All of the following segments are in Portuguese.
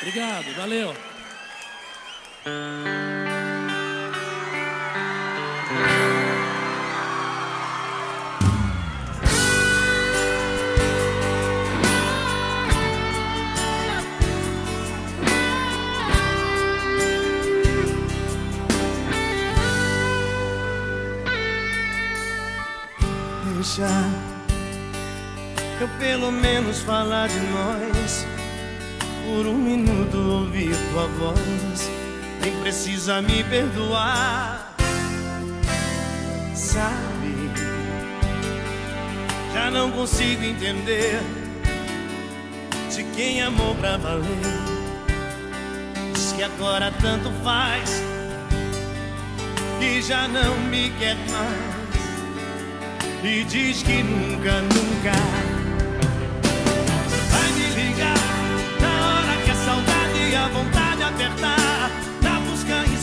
Obrigado, valeu. Deixa eu pelo menos falar de nós. Por um minuto ouvir tua voz. Nem precisa me perdoar. Sabe, já não consigo entender. De quem amou pra valer. Diz que agora tanto faz. Que já não me quer mais e diz que nunca, nunca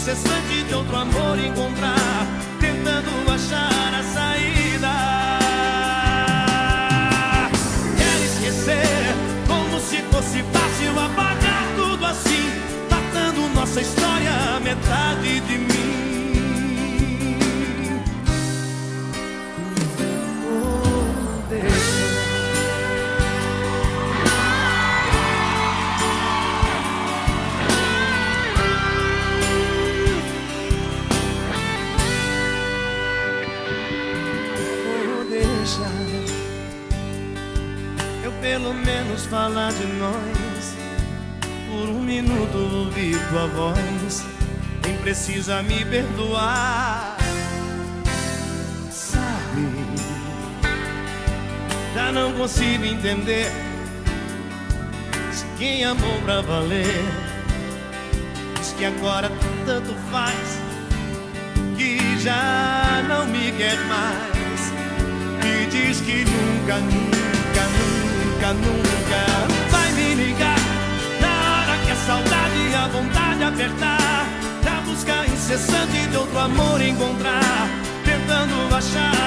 incessante de outro amor encontrar, tentando achar a saída. Quer esquecer como se fosse fácil apagar tudo assim, matando nossa história, metade pelo menos falar de nós. Por um minuto ouvir tua voz. Nem precisa me perdoar. Sabe, já não consigo entender. Se quem amou pra valer. Diz que agora tanto faz. Que já não me quer mais e diz que nunca, nunca, nunca, nunca vai me ligar. Na hora que a saudade e a vontade apertar, pra buscar incessante de outro amor encontrar, tentando achar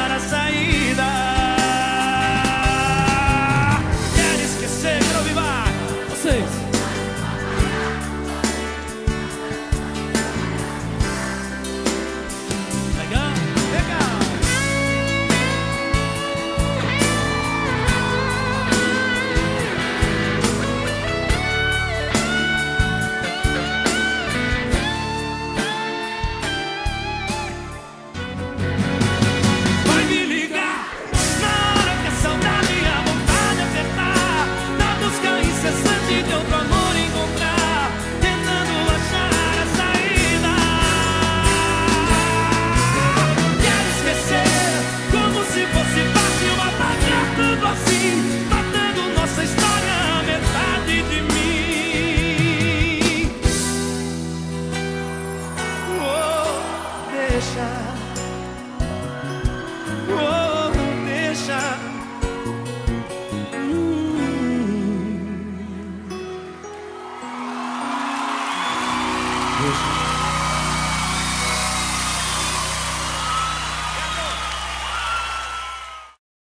deixa. Oh, deixa. Hum. Deixa.